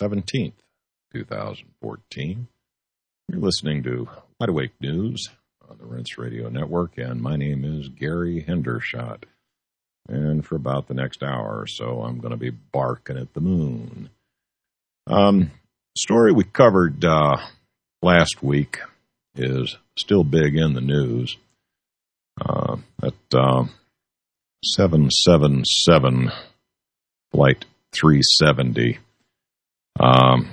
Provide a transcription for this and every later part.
17th, 2014. You're listening to Wide Awake News on the Rense Radio Network, and my name is Gary Hendershot. And for about the next hour or so, I'm going to be barking at the moon. Um, story we covered uh, last week is still big in the news. Uh, at uh, 777 Flight 370. Um,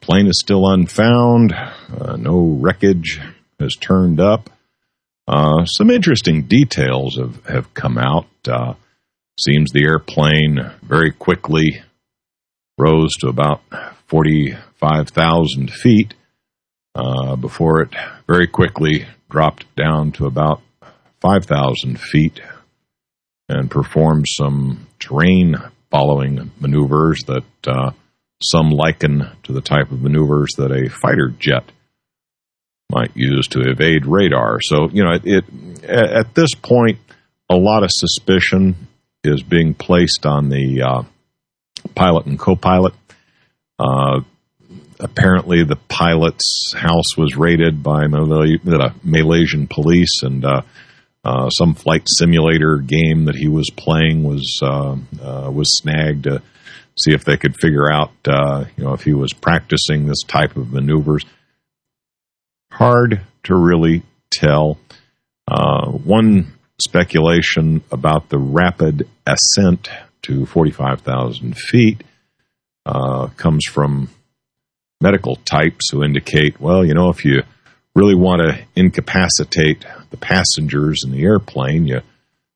plane is still unfound. Uh, no wreckage has turned up. Uh, some interesting details have, have come out. Uh, seems the airplane very quickly rose to about 45,000 feet uh, before it very quickly dropped down to about 5,000 feet and performed some terrain following maneuvers that uh, some liken to the type of maneuvers that a fighter jet might use to evade radar. So, you know, it, it at this point, a lot of suspicion is being placed on the uh, pilot and co-pilot. Uh, apparently, the pilot's house was raided by the Malaysian police, and uh, uh, some flight simulator game that he was playing was uh, uh, was snagged see if they could figure out, uh, you know, if he was practicing this type of maneuvers. Hard to really tell. Uh, one speculation about the rapid ascent to 45,000 feet uh, comes from medical types who indicate, well, you know, if you really want to incapacitate the passengers in the airplane, you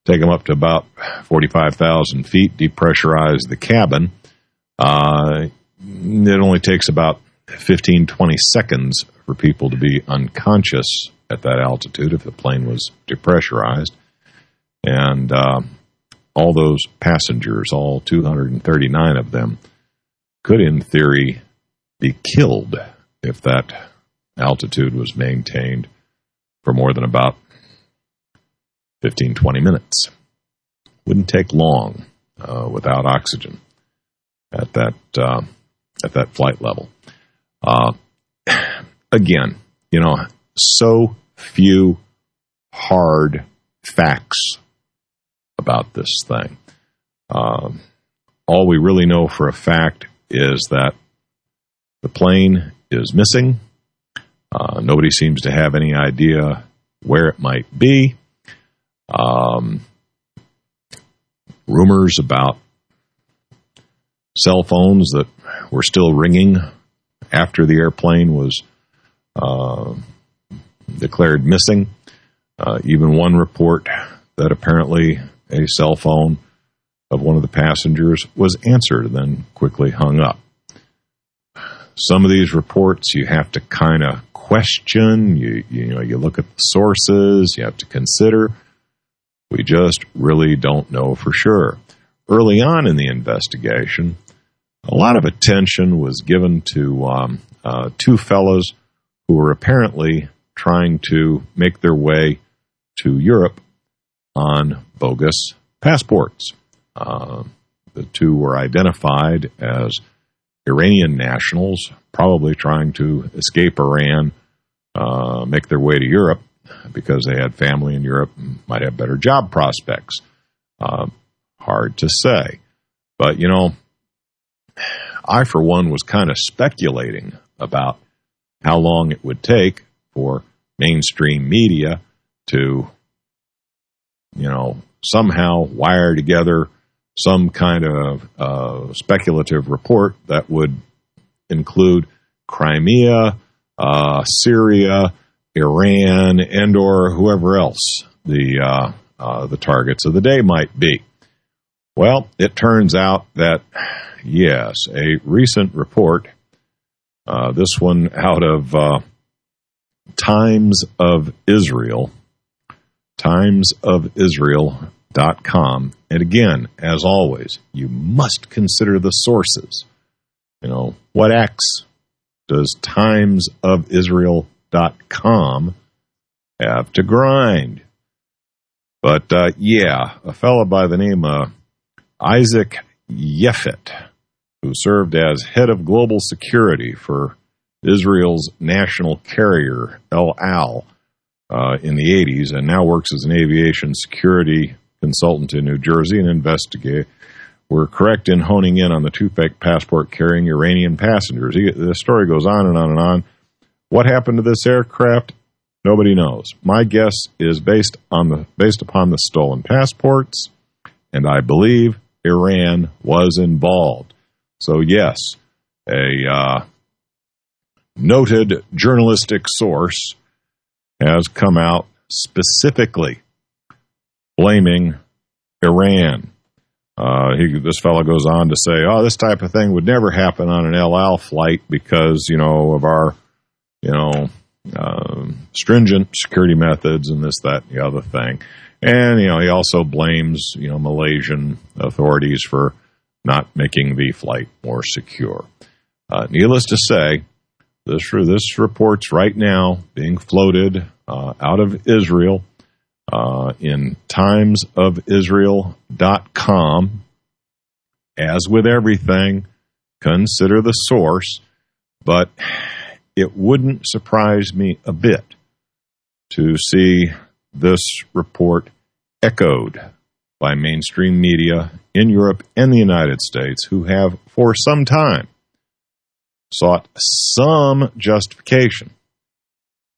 take them up to about 45,000 feet, depressurize the cabin. Uh, it only takes about 15, 20 seconds for people to be unconscious at that altitude if the plane was depressurized. And uh, all those passengers, all 239 of them, could in theory be killed if that altitude was maintained for more than about 15, 20 minutes. Wouldn't take long uh, without oxygen at that uh, at that flight level. Uh, again, you know, so few hard facts about this thing. Um, all we really know for a fact is that the plane is missing. Uh, nobody seems to have any idea where it might be. Um, rumors about cell phones that were still ringing after the airplane was uh, declared missing. Uh, even one report that apparently a cell phone of one of the passengers was answered and then quickly hung up. Some of these reports you have to kind of question. You you know you look at the sources. You have to consider. We just really don't know for sure. Early on in the investigation, a lot of attention was given to um, uh, two fellows who were apparently trying to make their way to Europe on bogus passports. Uh, the two were identified as Iranian nationals, probably trying to escape Iran, uh, make their way to Europe because they had family in Europe and might have better job prospects. Uh, hard to say. But, you know, I, for one, was kind of speculating about how long it would take for mainstream media to, you know, somehow wire together some kind of uh, speculative report that would include Crimea, uh, Syria, Iran, and or whoever else the uh, uh, the targets of the day might be. Well, it turns out that yes, a recent report, uh, this one out of uh, Times of Israel, Times of Israel com. And again, as always, you must consider the sources. You know, what X does timesofisrael.com have to grind? But uh, yeah, a fellow by the name of Isaac Yefet, who served as head of global security for Israel's national carrier, El Al, uh, in the 80s, and now works as an aviation security consultant in New Jersey and investigate. Were correct in honing in on the two fake passport carrying Iranian passengers. He, the story goes on and on and on. What happened to this aircraft? Nobody knows. My guess is based on the based upon the stolen passports, and I believe Iran was involved. So yes, a uh, noted journalistic source has come out specifically blaming Iran. Uh, he, this fellow goes on to say, "Oh, this type of thing would never happen on an El Al flight because you know of our, you know, uh, stringent security methods and this, that, and the other thing." And you know, he also blames you know Malaysian authorities for not making the flight more secure. Uh, needless to say, this this report's right now being floated uh, out of Israel uh, in timesofisrael.com. As with everything, consider the source, but it wouldn't surprise me a bit to see this report echoed by mainstream media in Europe and the United States who have for some time sought some justification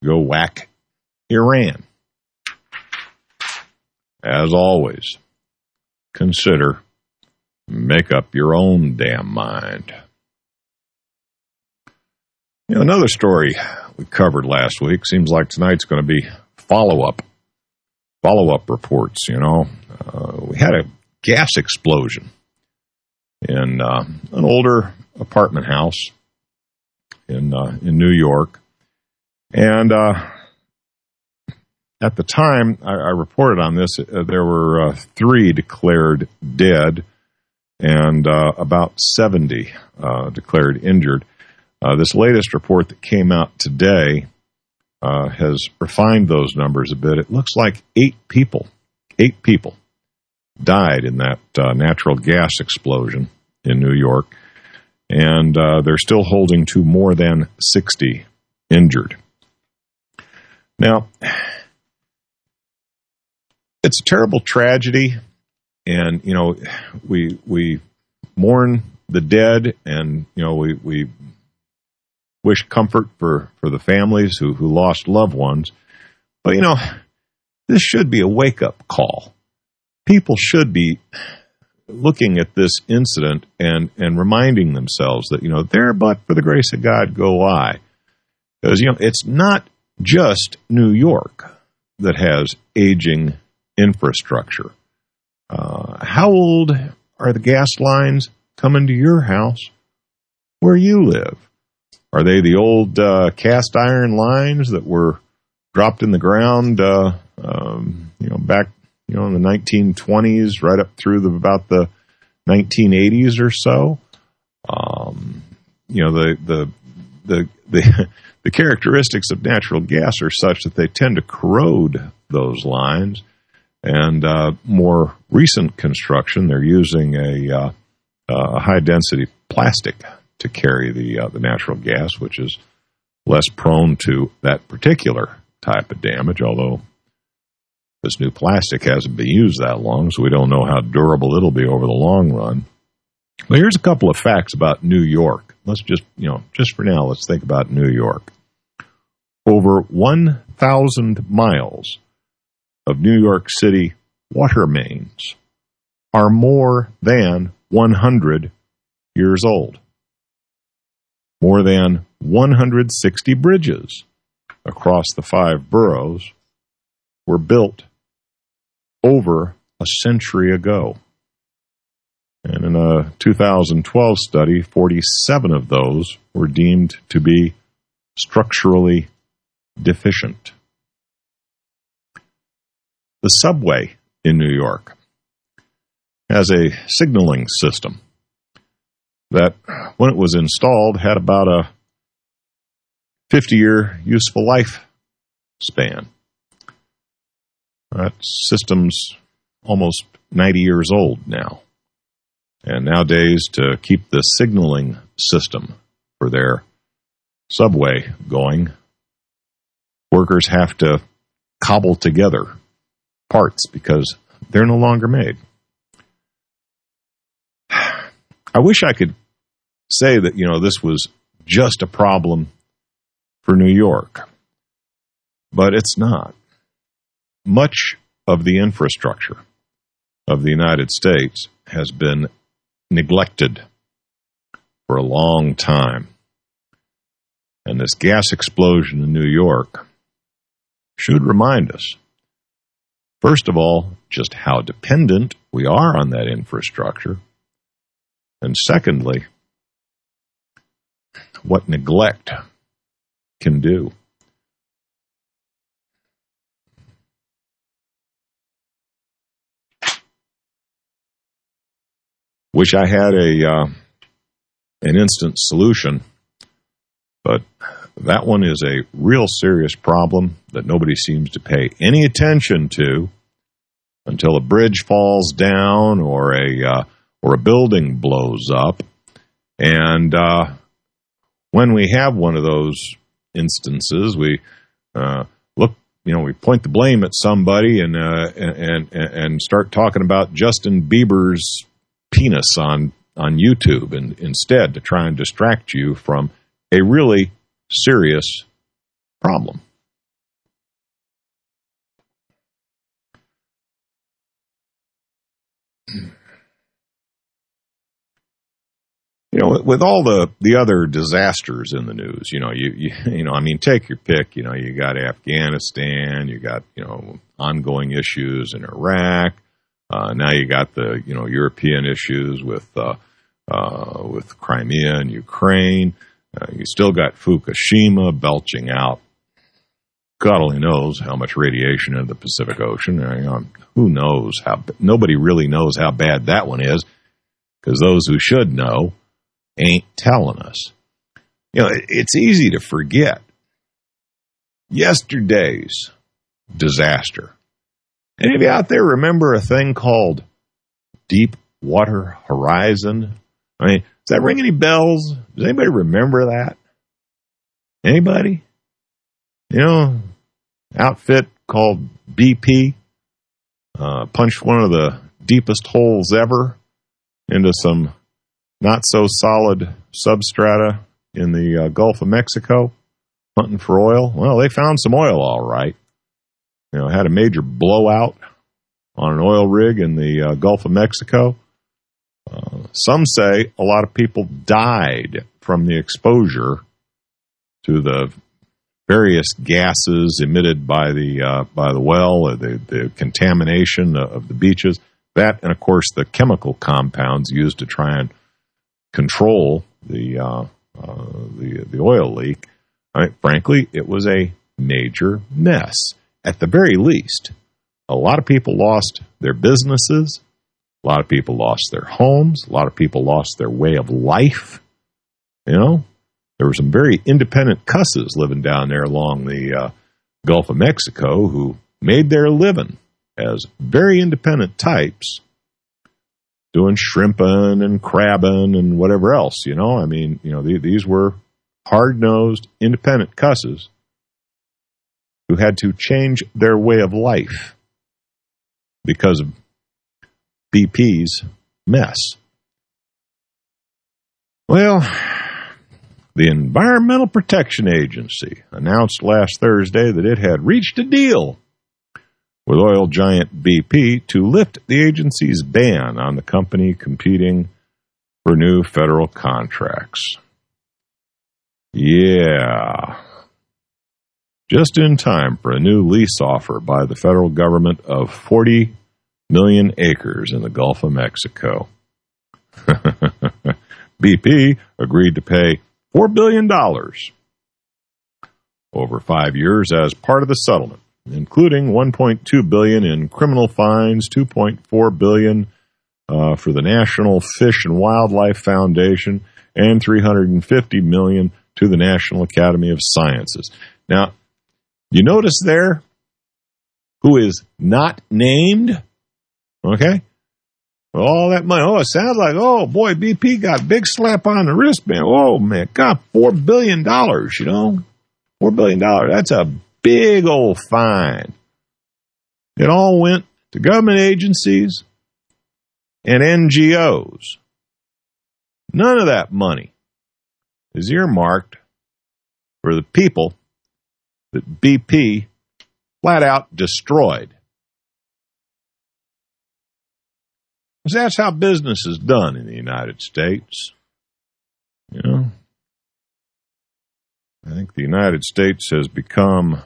go whack Iran. As always, consider make up your own damn mind. You know, another story we covered last week seems like tonight's going to be follow up follow up reports. You know, uh, we had a gas explosion in uh, an older apartment house in uh, in New York, and uh, at the time I, I, reported on this, uh, there were uh, three declared dead and about seventy declared injured. this latest report that came out today uh, has refined those numbers a bit. It looks like eight people, eight people died in that uh, natural gas explosion in New York, and uh, they're still holding to more than 60 injured. Now, it's a terrible tragedy, and you know we we mourn the dead, and you know we we wish comfort for, for the families who, who lost loved ones. But, you know, this should be a wake up call. People should be looking at this incident and, and reminding themselves that, you know, there but for the grace of God go I. Because, you know, it's not just New York that has aging infrastructure. Uh, how old are the gas lines coming to your house where you live? Are they the old uh, cast iron lines that were dropped in the ground, uh, um, you know, back you know in the 1920s, right up through the, about the 1980s or so? Um, you know, the the the the the characteristics of natural gas are such that they tend to corrode those lines. And uh, more recent construction, they're using a, uh, a high density plastic to carry the uh, the natural gas, which is less prone to that particular type of damage. Although this new plastic hasn't been used that long, so we don't know how durable it'll be over the long run. Well, here's a couple of facts about New York. Let's just you know just for now, let's think about New York. Over 1,000 miles of New York City water mains are more than 100 years old more than 160 bridges across the five boroughs were built over a century ago. And in a 2012 study, 47 of those were deemed to be structurally deficient. The subway in New York has a signaling system that when it was installed had about a 50 year useful life span. That system's almost 90 years old now. And nowadays, to keep the signaling system for their subway going, workers have to cobble together parts because they're no longer made. I wish I could say that, you know, this was just a problem for New York, but it's not. Much of the infrastructure of the United States has been neglected for a long time. And this gas explosion in New York should remind us, first of all, just how dependent we are on that infrastructure. And secondly, what neglect can do. Wish I had a uh, an instant solution, but that one is a real serious problem that nobody seems to pay any attention to until a bridge falls down or a uh, or a building blows up, and uh, when we have one of those instances, we uh, look, you know, we point the blame at somebody and uh, and and and start talking about Justin Bieber's penis on on YouTube and instead to try and distract you from a really serious problem. You know, with all the the other disasters in the news, you know, you, you you know, I mean, take your pick. You know, you got Afghanistan, you got you know ongoing issues in Iraq, uh, now you got the you know European issues with uh, uh, with Crimea and Ukraine. Uh, you still got Fukushima belching out. God only knows how much radiation in the Pacific Ocean. I mean, who knows how? Nobody really knows how bad that one is, because those who should know ain't telling us. You know, it's easy to forget yesterday's disaster Anybody out there remember a thing called Deep Water Horizon? I mean, does that ring any bells? Does anybody remember that? Anybody? You know, outfit called BP uh, punched one of the deepest holes ever into some not so solid substrata in the uh, Gulf of Mexico, hunting for oil. Well, they found some oil all right you know, had a major blowout on an oil rig in the uh, Gulf of Mexico. Uh, some say a lot of people died from the exposure to the various gases emitted by the uh, by the well, the, the contamination of the beaches. That, and of course, the chemical compounds used to try and control the uh, uh, the the oil leak. Right, frankly, it was a major mess at the very least, a lot of people lost their businesses. A lot of people lost their homes. A lot of people lost their way of life. You know, there were some very independent cusses living down there along the uh, Gulf of Mexico who made their living as very independent types doing shrimping and crabbing and whatever else. You know, I mean, you know, these were hard nosed, independent cusses who had to change their way of life because of BP's mess. Well, the Environmental Protection Agency announced last Thursday that it had reached a deal with oil giant BP to lift the agency's ban on the company competing for new federal contracts. Yeah, just in time for a new lease offer by the federal government of 40 million acres in the Gulf of Mexico. BP agreed to pay $4 billion over five years as part of the settlement, including 1.2 billion in criminal fines, 2.4 billion uh, for the National Fish and Wildlife Foundation, and 350 million to the National Academy of Sciences. Now, you notice there who is not named? Okay? all that money. Oh, it sounds like, oh boy, BP got big slap on the wrist, man. Oh man, got four billion dollars, you know, four billion dollars. That's a big old fine. It all went to government agencies and NGOs. None of that money is earmarked for the people that BP flat out destroyed. that's how business is done in the United States. You know, I think the United States has become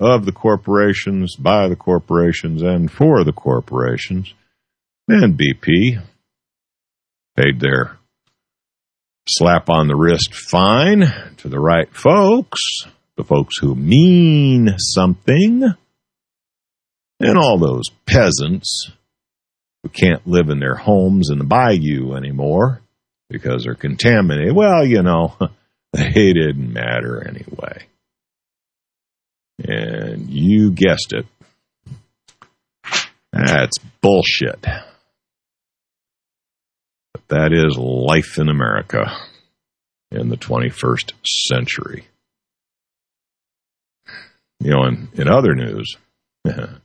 of the corporations, by the corporations, and for the corporations. And BP paid their slap on the wrist fine to the right folks, the folks who mean something, and all those peasants who can't live in their homes in the bayou anymore because they're contaminated. Well, you know, they didn't matter anyway. And you guessed it. That's bullshit. But that is life in America in the 21st century. You know, in, in other news,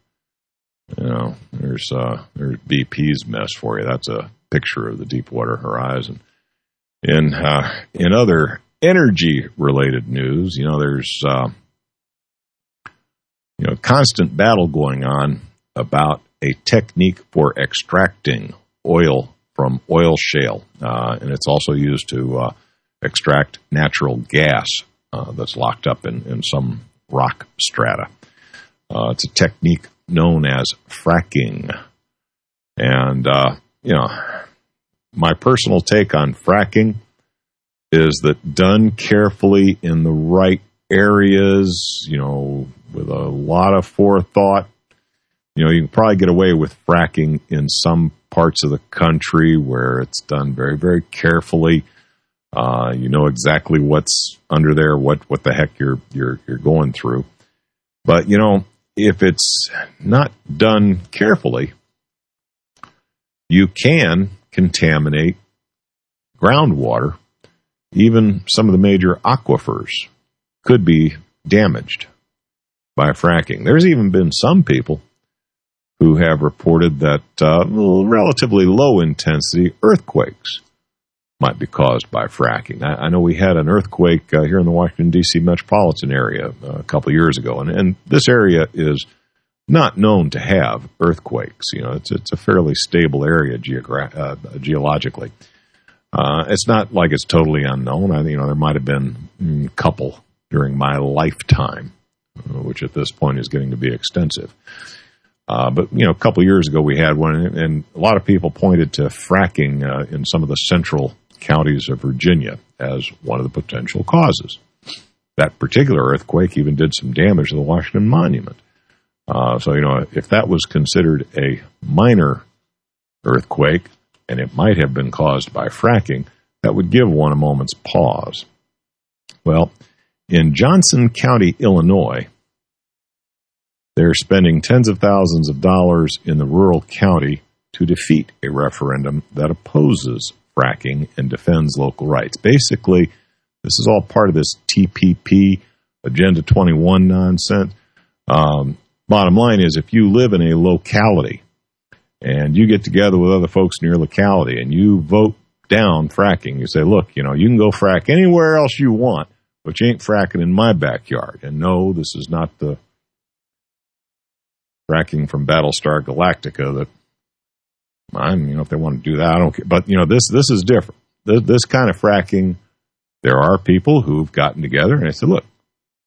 You know, there's uh, there's BP's mess for you. That's a picture of the Deepwater Horizon. In uh, in other energy related news, you know, there's uh, constant battle going on about a technique for extracting oil from oil shale, uh, and it's also used to uh, extract natural gas uh, that's locked up in, in some rock strata. Uh, it's a technique known as fracking. And, uh, you know, my personal take on fracking is that done carefully in the right areas, you know, with a lot of forethought, you know, you can probably get away with fracking in some parts of the country where it's done very, very carefully. Uh, you know exactly what's under there, what what the heck you're you're you're going through. But you know, if it's not done carefully, you can contaminate groundwater. Even some of the major aquifers could be damaged by fracking. There's even been some people who have reported that uh, relatively low intensity earthquakes might be caused by fracking. I, I know we had an earthquake uh, here in the Washington, D.C. metropolitan area uh, a couple years ago, and, and this area is not known to have earthquakes. You know, it's, it's a fairly stable area geogra- uh, geologically. Uh, it's not like it's totally unknown. I, you know, there might have been a couple during my lifetime, which at this point is getting to be extensive. Uh, but you know, a couple years ago we had one, and a lot of people pointed to fracking uh, in some of the central counties of Virginia as one of the potential causes. That particular earthquake even did some damage to the Washington Monument. Uh, so, you know, if that was considered a minor earthquake, and it might have been caused by fracking, that would give one a moment's pause. Well, in Johnson County, Illinois, they're spending tens of thousands of dollars in the rural county to defeat a referendum that opposes fracking and defends local rights. Basically, this is all part of this TPP Agenda 21 nonsense. Um, bottom line is, if you live in a locality and you get together with other folks in your locality and you vote down fracking, you say, look, you know, you can go frack anywhere else you want, but you ain't fracking in my backyard. And no, this is not the fracking from Battlestar Galactica that I'm, you know, if they want to do that, I don't care. But, you know, this, this is different. This, this kind of fracking, there are people who've gotten together and they said, look,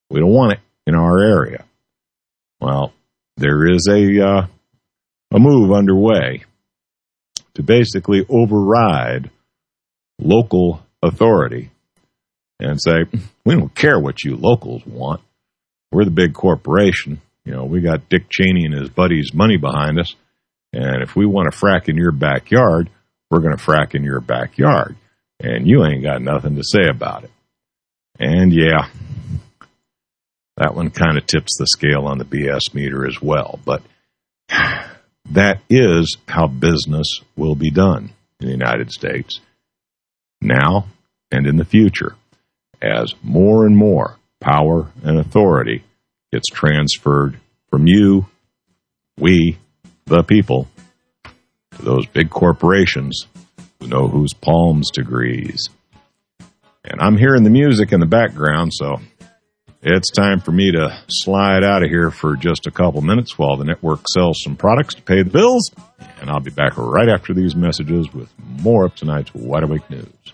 we don't want it in our area. Well, there is a, uh, a move underway to basically override local authority and say, we don't care what you locals want. We're the big corporation. You know, we got Dick Cheney and his buddies' money behind us. And if we want to frack in your backyard, we're going to frack in your backyard. And you ain't got nothing to say about it. And yeah, that one kind of tips the scale on the BS meter as well. But that is how business will be done in the United States now and in the future as more and more power and authority gets transferred from you, we, the people, to those big corporations who know whose palms to grease. And I'm hearing the music in the background, so it's time for me to slide out of here for just a couple minutes while the network sells some products to pay the bills. And I'll be back right after these messages with more of tonight's Wide Awake News.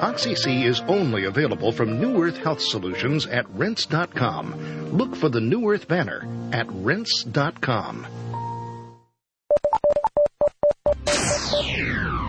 Oxy C is only available from New Earth Health Solutions at rense.com. Look for the New Earth banner at rense.com.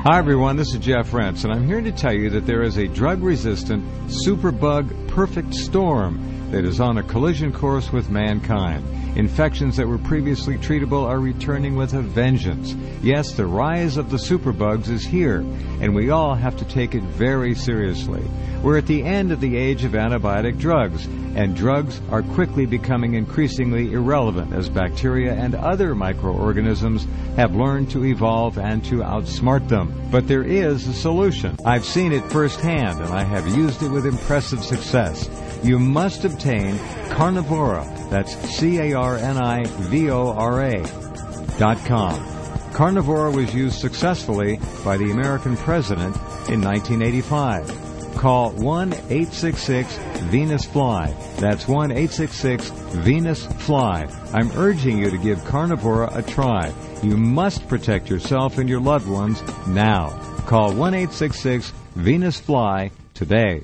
Hi, everyone. This is Jeff Rense, and I'm here to tell you that there is a drug resistant superbug perfect storm that is on a collision course with mankind. Infections that were previously treatable are returning with a vengeance. Yes, the rise of the superbugs is here, and we all have to take it very seriously. We're at the end of the age of antibiotic drugs, and drugs are quickly becoming increasingly irrelevant as bacteria and other microorganisms have learned to evolve and to outsmart them. But there is a solution. I've seen it firsthand, and I have used it with impressive success. You must obtain Carnivora. That's C-A-R-N-I-V-O-R-A dot com. Carnivora was used successfully by the American president in 1985. Call 1-866-VENUS-FLY. That's 1-866-VENUS-FLY. I'm urging you to give Carnivora a try. You must protect yourself and your loved ones now. Call 1-866-VENUS-FLY today.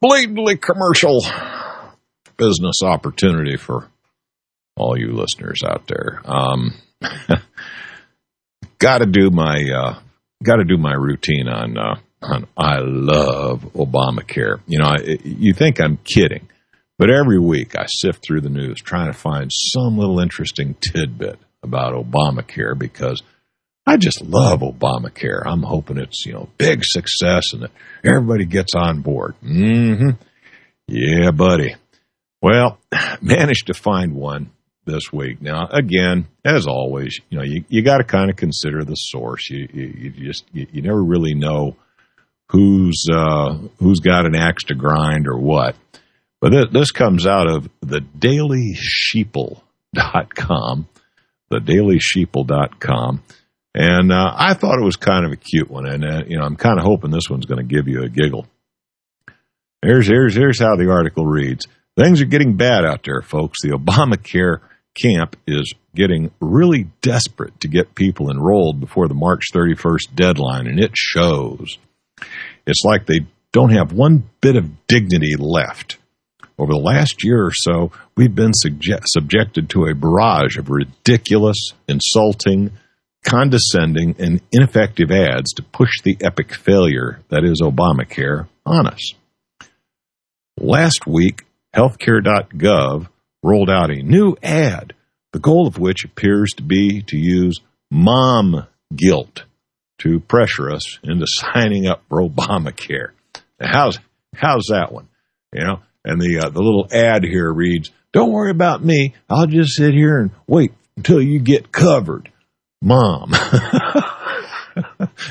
blatantly commercial business opportunity for all you listeners out there. Um, got to do my uh, got to do my routine on uh, on I love Obamacare. You know, I, you think I'm kidding, but every week I sift through the news trying to find some little interesting tidbit about Obamacare because I just love Obamacare. I'm hoping it's, you know, big success and that everybody gets on board. Mm-hmm. Yeah, buddy. Well, managed to find one this week. Now, again, as always, you know, you, you got to kind of consider the source. You, you, you just, you, you, never really know who's, uh, who's got an axe to grind or what. But th- this comes out of the dailysheeple.com, the dailysheeple.com. And uh, I thought it was kind of a cute one. And, uh, you know, I'm kind of hoping this one's going to give you a giggle. Here's, here's, here's how the article reads. Things are getting bad out there, folks. The Obamacare camp is getting really desperate to get people enrolled before the March 31st deadline, and it shows. It's like they don't have one bit of dignity left. Over the last year or so, we've been subject- subjected to a barrage of ridiculous, insulting, condescending, and ineffective ads to push the epic failure that is Obamacare on us. Last week, healthcare.gov rolled out a new ad, the goal of which appears to be to use mom guilt to pressure us into signing up for Obamacare. How's how's that one? You know, and the uh, the little ad here reads, "Don't worry about me. I'll just sit here and wait until you get covered, mom."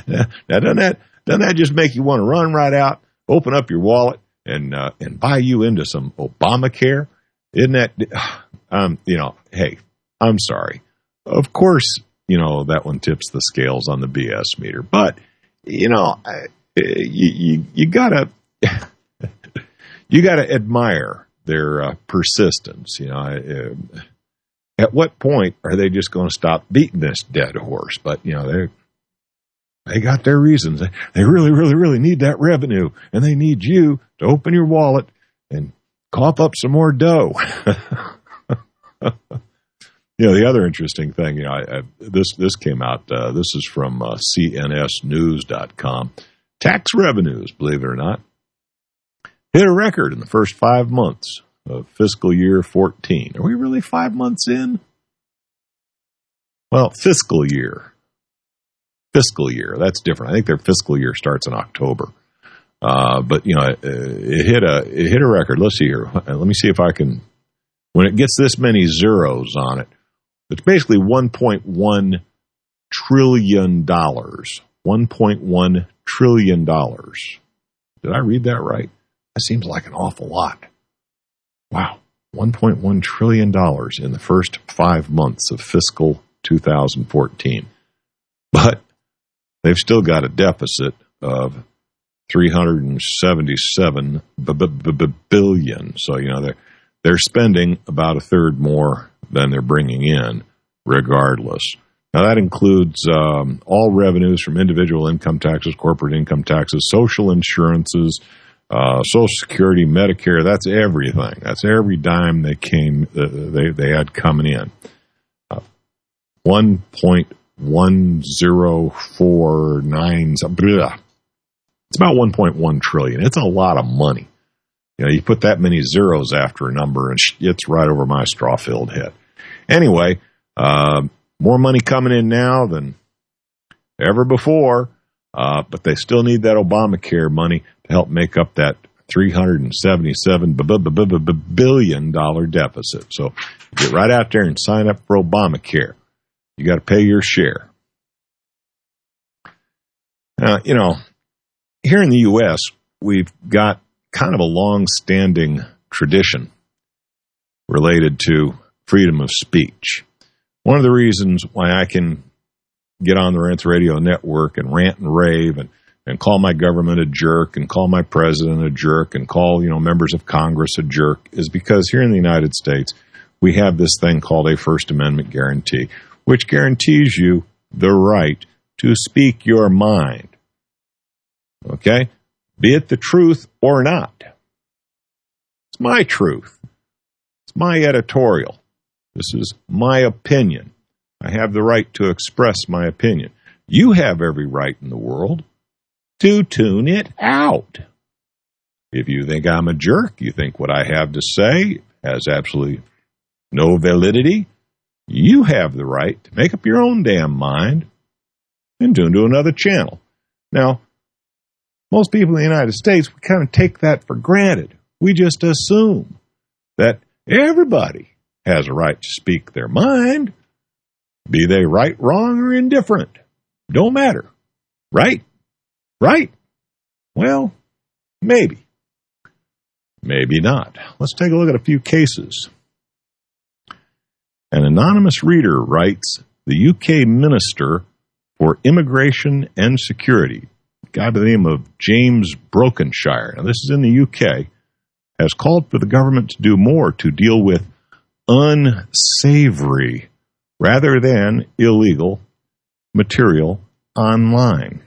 now, doesn't that doesn't that just make you want to run right out, open up your wallet, and uh, and buy you into some Obamacare? Isn't that um you know? Hey, I'm sorry. Of course, you know that one tips the scales on the BS meter, but you know, you you, you gotta you gotta admire their uh, persistence. You know, uh, at what point are they just going to stop beating this dead horse? But you know, they they got their reasons. They really, really, really need that revenue, and they need you to open your wallet and cough up some more dough. you know, the other interesting thing, you know, I, I, this this came out. Uh, this is from uh, CNSNews.com. Tax revenues, believe it or not, hit a record in the first five months of fiscal year 14. Are we really five months in? Well, fiscal year. Fiscal year. That's different. I think their fiscal year starts in October. Uh, but you know, it, it, hit a it hit a record. Let's see here. Let me see if I can. When it gets this many zeros on it, it's basically 1.1 trillion dollars. 1.1 trillion dollars. Did I read that right? That seems like an awful lot. Wow. $1.1 trillion in the first five months of fiscal 2014. But they've still got a deficit of 377 billion. So, you know, they're, they're spending about a third more than they're bringing in, regardless. Now, that includes um, all revenues from individual income taxes, corporate income taxes, social insurances, uh, Social Security, Medicare. That's everything. That's every dime they came uh, they they had coming in. Uh, One point one zero four nine. It's about one point one trillion. It's a lot of money. You know, you put that many zeros after a number, and it's right over my straw-filled head. Anyway, uh, more money coming in now than ever before, uh, but they still need that Obamacare money help make up that $377 billion deficit. So get right out there and sign up for Obamacare. You got to pay your share. Now, you know, here in the U.S., we've got kind of a long standing tradition related to freedom of speech. One of the reasons why I can get on the Rense Radio Network and rant and rave and, and call my government a jerk and call my president a jerk and call, you know, members of Congress a jerk is because here in the United States, we have this thing called a First Amendment guarantee, which guarantees you the right to speak your mind. Okay? Be it the truth or not. It's my truth. It's my editorial. This is my opinion. I have the right to express my opinion. You have every right in the world to tune it out. If you think I'm a jerk, you think what I have to say has absolutely no validity, you have the right to make up your own damn mind and tune to another channel. Now, most people in the United States, we kind of take that for granted. We just assume that everybody has a right to speak their mind, be they right, wrong, or indifferent. Don't matter. Right? Right? Well, maybe. Maybe not. Let's take a look at a few cases. An anonymous reader writes The UK Minister for Immigration and Security, a guy by the name of James Brokenshire, now this is in the UK, has called for the government to do more to deal with unsavory rather than illegal material online.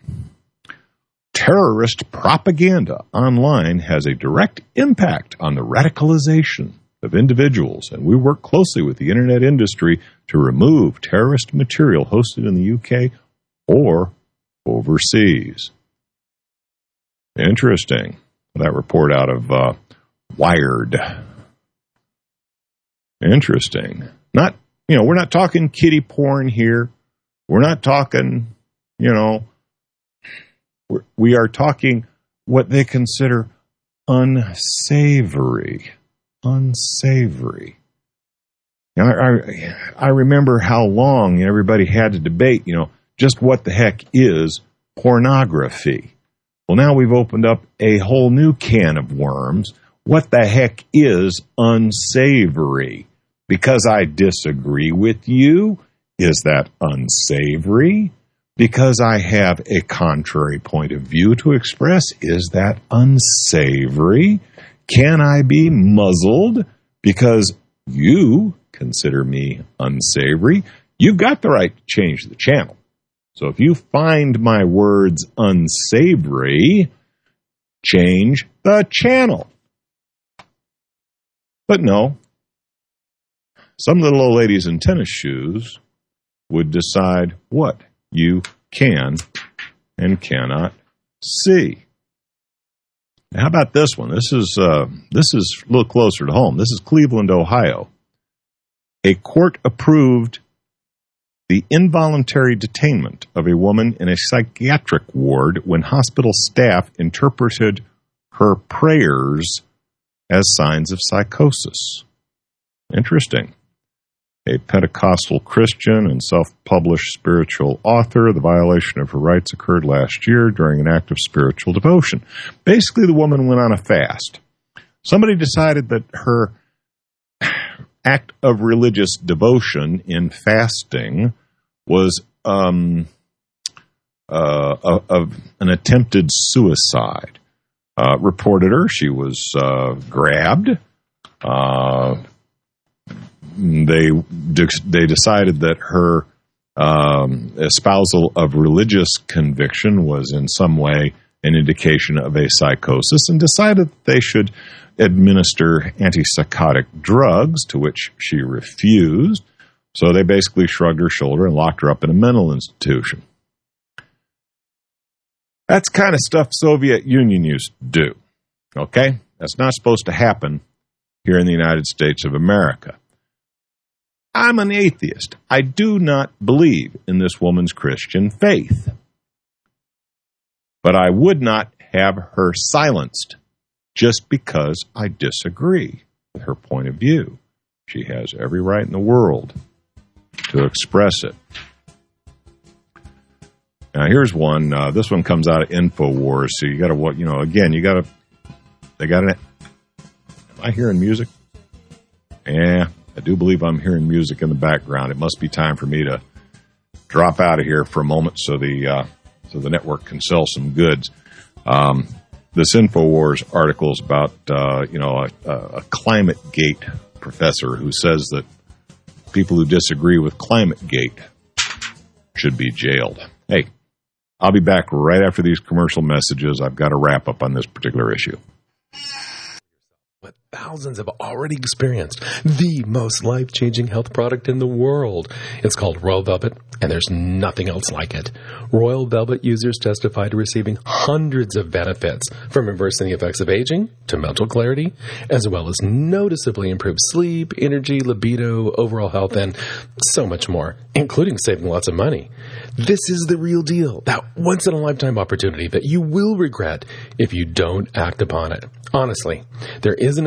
Terrorist propaganda online has a direct impact on the radicalization of individuals, and we work closely with the internet industry to remove terrorist material hosted in the UK or overseas. Interesting. That report out of uh, Wired. Interesting. Not, you know, we're not talking kitty porn here. We're not talking, you know, we're, we are talking what they consider unsavory. Unsavory. I, I remember how long everybody had to debate, you know, just what the heck is pornography. Well, now we've opened up a whole new can of worms. What the heck is unsavory? Because I disagree with you, is that unsavory? Because I have a contrary point of view to express, is that unsavory? Can I be muzzled because you consider me unsavory? You've got the right to change the channel. So if you find my words unsavory, change the channel. But no, some little old ladies in tennis shoes would decide what you can and cannot see. Now, how about this one? This is uh, this is a little closer to home. This is Cleveland, Ohio. A court approved the involuntary detainment of a woman in a psychiatric ward when hospital staff interpreted her prayers as signs of psychosis. Interesting a Pentecostal Christian and self published spiritual author. The violation of her rights occurred last year during an act of spiritual devotion. Basically, the woman went on a fast. Somebody decided that her act of religious devotion in fasting was um, uh, of an attempted suicide. Uh, reported her. She was uh, grabbed, uh, they they decided that her um, espousal of religious conviction was in some way an indication of a psychosis, and decided that they should administer antipsychotic drugs, to which she refused. So they basically shrugged her shoulder and locked her up in a mental institution. That's kind of stuff Soviet Union used to do. Okay? That's not supposed to happen here in the United States of America. I'm an atheist. I do not believe in this woman's Christian faith. But I would not have her silenced just because I disagree with her point of view. She has every right in the world to express it. Now here's one. Uh, this one comes out of Infowars. So you got to what you know. Again, you got to. They got an. Am I hearing music? Yeah, I do believe I'm hearing music in the background. It must be time for me to drop out of here for a moment so the uh, so the network can sell some goods. Um, this Infowars article is about uh, you know a, a climate gate professor who says that people who disagree with climate gate should be jailed. Hey, I'll be back right after these commercial messages. I've got a wrap up on this particular issue thousands have already experienced the most life changing health product in the world. It's called Royal Velvet, and there's nothing else like it. Royal Velvet users testify to receiving hundreds of benefits from reversing the effects of aging to mental clarity, as well as noticeably improved sleep, energy, libido, overall health, and so much more, including saving lots of money. This is the real deal, that once in a lifetime opportunity that you will regret if you don't act upon it. Honestly, there is an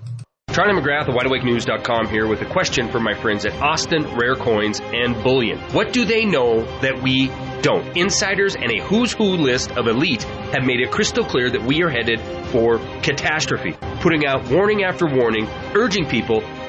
Charlie McGrath of WideAwakeNews.com here with a question for my friends at Austin Rare Coins and Bullion. What do they know that we don't? Insiders and a who's who list of elite have made it crystal clear that we are headed for catastrophe, putting out warning after warning, urging people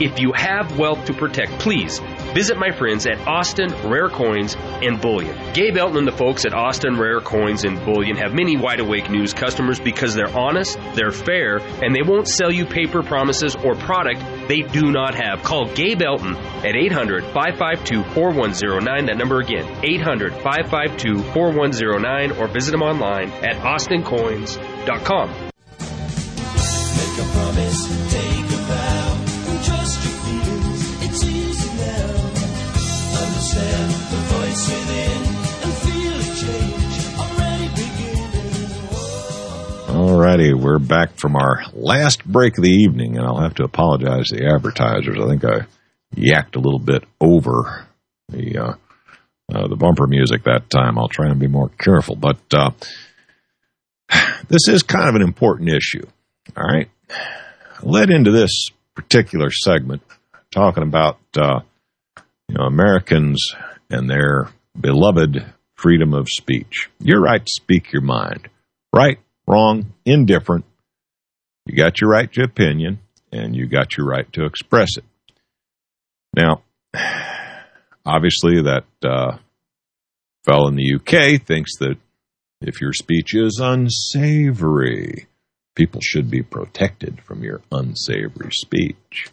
If you have wealth to protect, please visit my friends at Austin Rare Coins and Bullion. Gabe Elton and the folks at Austin Rare Coins and Bullion have many wide awake news customers because they're honest, they're fair, and they won't sell you paper promises or product they do not have. Call Gabe Elton at 800 552 4109. That number again, 800 552 4109, or visit them online at austincoins.com. Alrighty, we're back from our last break of the evening, and I'll have to apologize to the advertisers. I think I yacked a little bit over the uh, uh, the bumper music that time. I'll try and be more careful, but uh, this is kind of an important issue. All right, led into this particular segment talking about uh, you know Americans and their beloved freedom of speech. Your right to speak your mind, right, wrong, indifferent. You got your right to opinion, and you got your right to express it. Now, obviously, that uh, fellow in the UK thinks that if your speech is unsavory, people should be protected from your unsavory speech.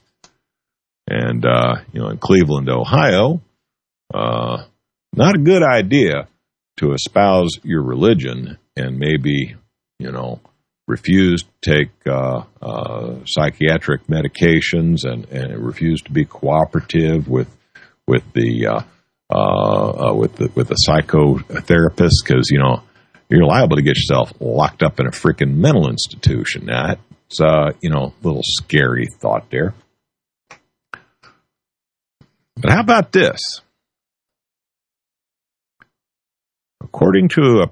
And, uh, you know, in Cleveland, Ohio, uh, not a good idea to espouse your religion and maybe, you know, refused to take uh, uh, psychiatric medications and, and refuse to be cooperative with with the uh, uh, uh, with the with the psychotherapist because you know you're liable to get yourself locked up in a freaking mental institution. That's uh, you know a little scary thought there. But how about this? According to a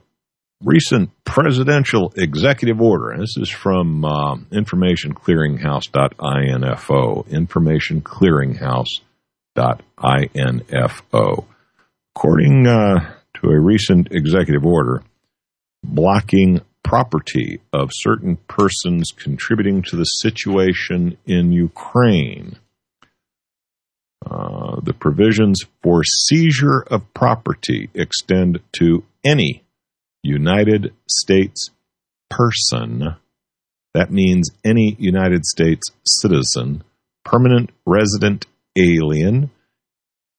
recent presidential executive order, and this is from um, informationclearinghouse.info, informationclearinghouse.info. According uh, to a recent executive order, blocking property of certain persons contributing to the situation in Ukraine. Uh, the provisions for seizure of property extend to any United States person. That means any United States citizen, permanent resident alien,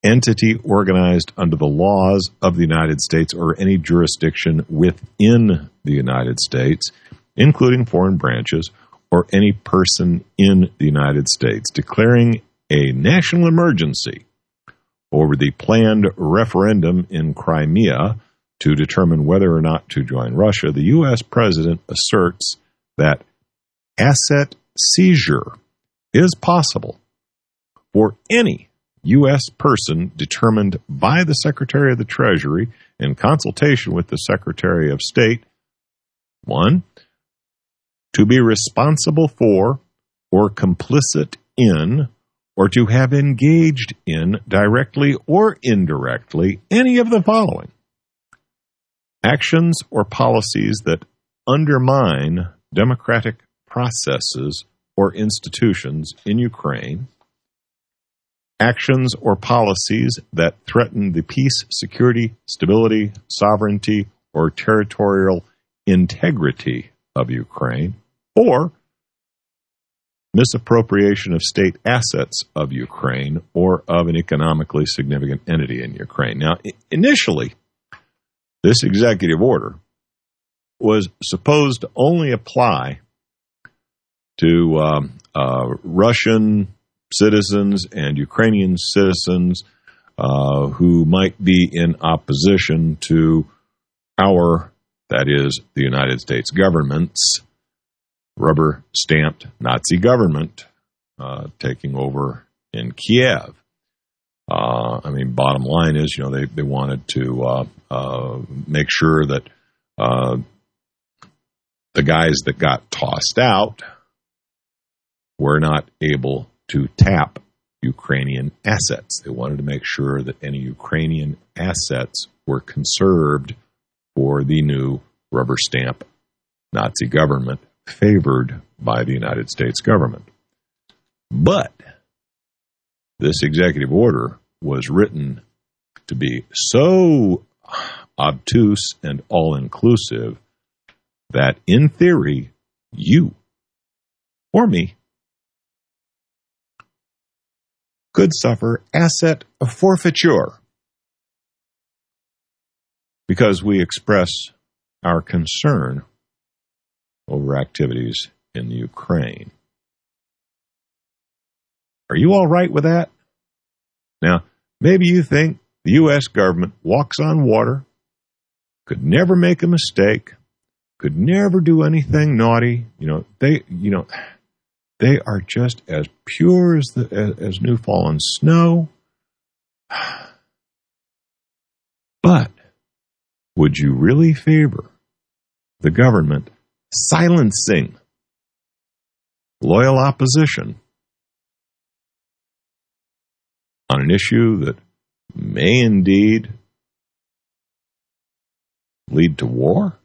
entity organized under the laws of the United States or any jurisdiction within the United States, including foreign branches, or any person in the United States, declaring a national emergency over the planned referendum in Crimea to determine whether or not to join Russia, the U.S. president asserts that asset seizure is possible for any U.S. person determined by the Secretary of the Treasury in consultation with the Secretary of State. One, to be responsible for or complicit in or to have engaged in directly or indirectly any of the following actions or policies that undermine democratic processes or institutions in Ukraine, actions or policies that threaten the peace, security, stability, sovereignty, or territorial integrity of Ukraine, or misappropriation of state assets of Ukraine or of an economically significant entity in Ukraine. Now, initially, this executive order was supposed to only apply to um, uh, Russian citizens and Ukrainian citizens uh, who might be in opposition to our, that is, the United States government's rubber stamped Nazi government uh, taking over in Kiev. Uh, I mean, bottom line is, you know, they, they wanted to uh, uh make sure that uh, the guys that got tossed out were not able to tap Ukrainian assets. They wanted to make sure that any Ukrainian assets were conserved for the new rubber stamp Nazi government favored by the United States government. But this executive order was written to be so obtuse and all inclusive that in theory, you or me could suffer asset forfeiture because we express our concern over activities in the Ukraine. Are you all right with that? Now, maybe you think the U.S. government walks on water, could never make a mistake, could never do anything naughty. You know, they, you know, they are just as pure as the as, as new fallen snow. But would you really favor the government silencing loyal opposition an issue that may indeed lead to war?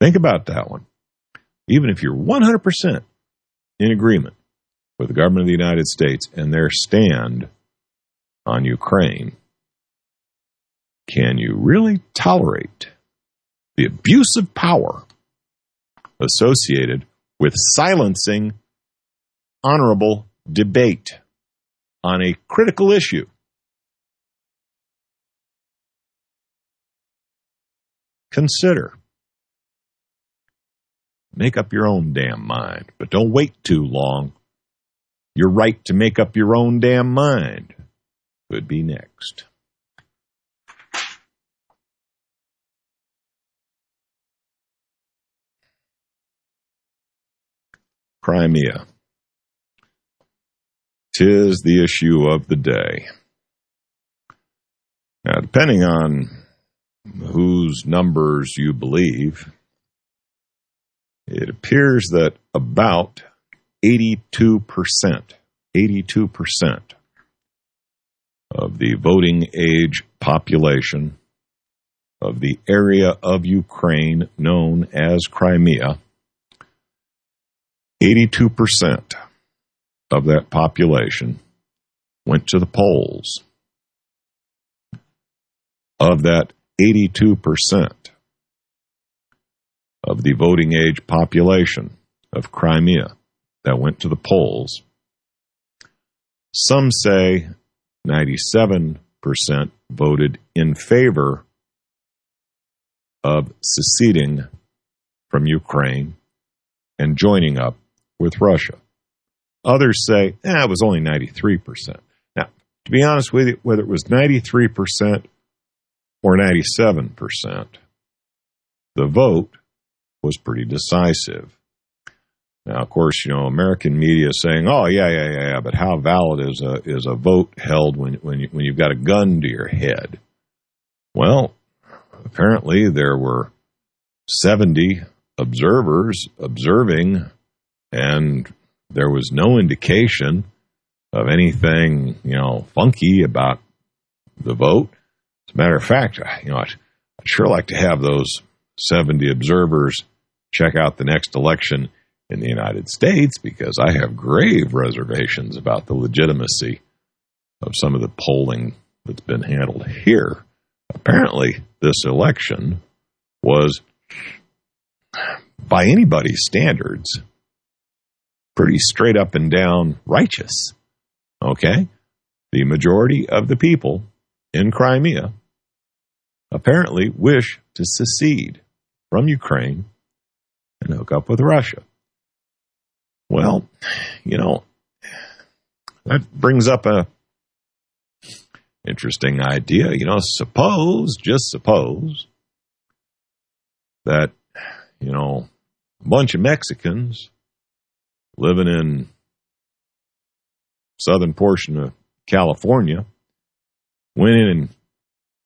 Think about that one. Even if you're 100% in agreement with the government of the United States and their stand on Ukraine, can you really tolerate the abuse of power associated with silencing honorable debate on a critical issue? Consider. Make up your own damn mind, but don't wait too long. Your right to make up your own damn mind could be next. Crimea. Tis the issue of the day. Now, depending on whose numbers you believe, it appears that about 82%, 82% of the voting age population of the area of Ukraine known as Crimea 82% of that population went to the polls. Of that 82% of the voting age population of Crimea that went to the polls, some say 97% voted in favor of seceding from Ukraine and joining up with Russia. Others say, eh, it was only 93%. Now, to be honest with you, whether it was 93% or 97%, the vote was pretty decisive. Now, of course, you know, American media is saying, "Oh, yeah, yeah, yeah, yeah," but how valid is a is a vote held when when you, when you've got a gun to your head? Well, apparently there were seventy observers observing and there was no indication of anything, you know, funky about the vote. As a matter of fact, you know, I'd, I'd sure like to have those 70 observers check out the next election in the United States because I have grave reservations about the legitimacy of some of the polling that's been handled here. Apparently, this election was, by anybody's standards, pretty straight up and down righteous. Okay? The majority of the people in Crimea apparently wish to secede from Ukraine and hook up with Russia. Well, you know, that brings up a interesting idea. You know, suppose, just suppose, that, you know, a bunch of Mexicans living in southern portion of California went in and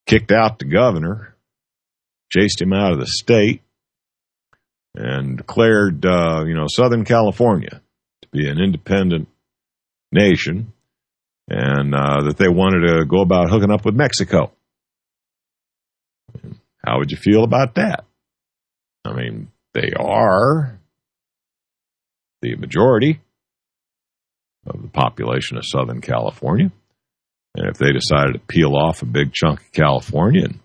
kicked out the governor, chased him out of the state, and declared, uh, you know, Southern California to be an independent nation, and uh, that they wanted to go about hooking up with Mexico. How would you feel about that? I mean, they are the majority of the population of Southern California. And if they decided to peel off a big chunk of California and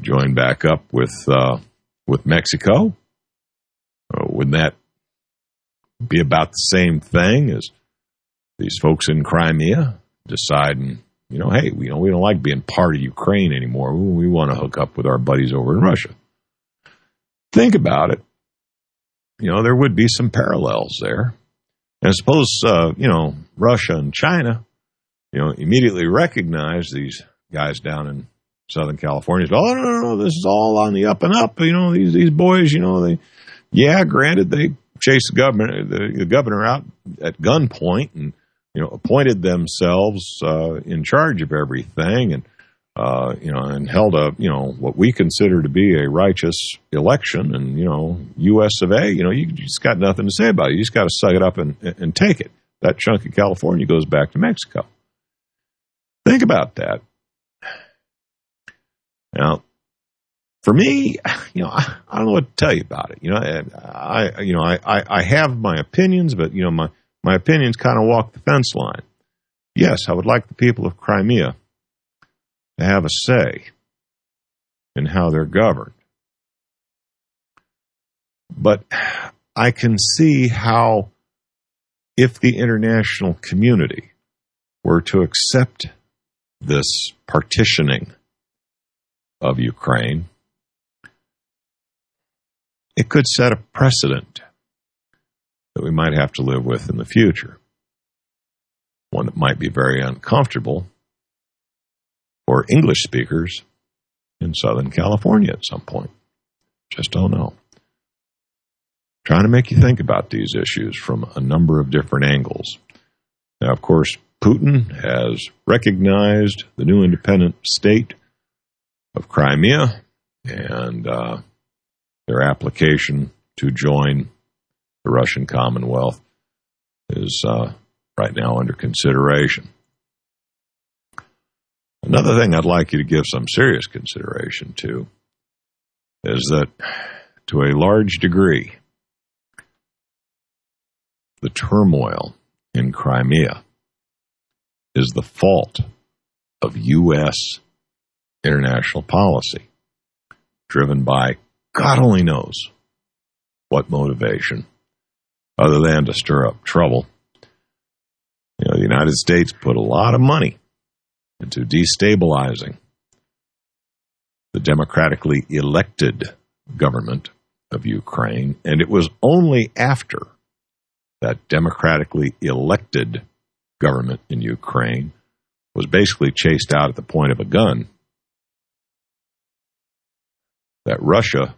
join back up with uh, with Mexico, uh, wouldn't that be about the same thing as these folks in Crimea deciding, you know, hey, we, know, we don't like being part of Ukraine anymore. We, we want to hook up with our buddies over in Russia. Think about it. You know, there would be some parallels there. And suppose, uh, you know, Russia and China, you know, immediately recognize these guys down in Southern California. Oh, no, no, no, this is all on the up and up. You know, these, these boys, you know, they, yeah, granted, they chased the governor, the, the governor out at gunpoint and, you know, appointed themselves uh, in charge of everything and, uh, you know, and held a, you know, what we consider to be a righteous election. And, you know, U.S. of A., you know, you just got nothing to say about it. You just got to suck it up and, and take it. That chunk of California goes back to Mexico. Think about that. Now, for me, you know, I, I don't know what to tell you about it. You know, I, you know, I, I, I have my opinions, but you know, my my opinions kind of walk the fence line. Yes, I would like the people of Crimea to have a say in how they're governed, but I can see how, if the international community were to accept this partitioning of Ukraine, it could set a precedent that we might have to live with in the future. One that might be very uncomfortable English speakers in Southern California at some point. Just don't know. Trying to make you think about these issues from a number of different angles. Now, of course, Putin has recognized the new independent state of Crimea and uh, their application to join the Russian Commonwealth is uh, right now under consideration. Another thing I'd like you to give some serious consideration to is that to a large degree, the turmoil in Crimea is the fault of U.S. international policy, driven by God only knows what motivation, other than to stir up trouble. You know, the United States put a lot of money into destabilizing the democratically elected government of Ukraine, and it was only after that democratically elected government in Ukraine was basically chased out at the point of a gun that Russia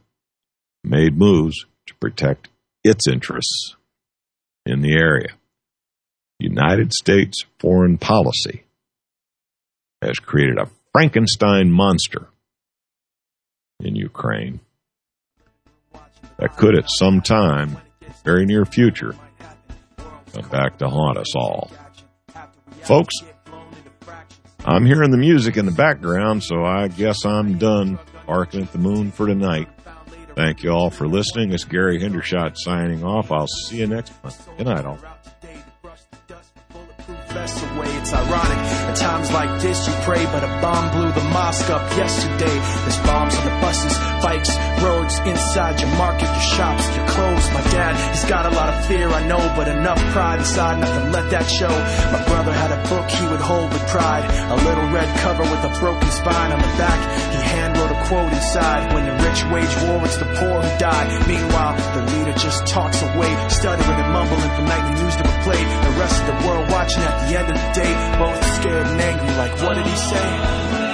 made moves to protect its interests in the area. United States foreign policy has created a Frankenstein monster in Ukraine that could at some time, very near future, come back to haunt us all. Folks, I'm hearing the music in the background, so I guess I'm done barking at the moon for tonight. Thank you all for listening. It's Gary Hendershot signing off. I'll see you next month. Good night, all. It's ironic. At times like this, you pray, but a bomb blew the mosque up yesterday. There's bombs on the buses, bikes, roads, inside your market, your shops, your clothes. My dad, he's got a lot of fear, I know, but enough pride inside not to let that show. My brother had a book he would hold with pride, a little red cover with a broken spine on the back. He hand wrote a quote inside: "When the rich wage war, it's the poor who die." Meanwhile, the leader just talks away, stuttering and mumbling for nightly news to play. The rest of the world watching at the end of the day, both scared and angry. Like, what did he say?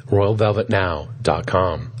royalvelvetnow.com.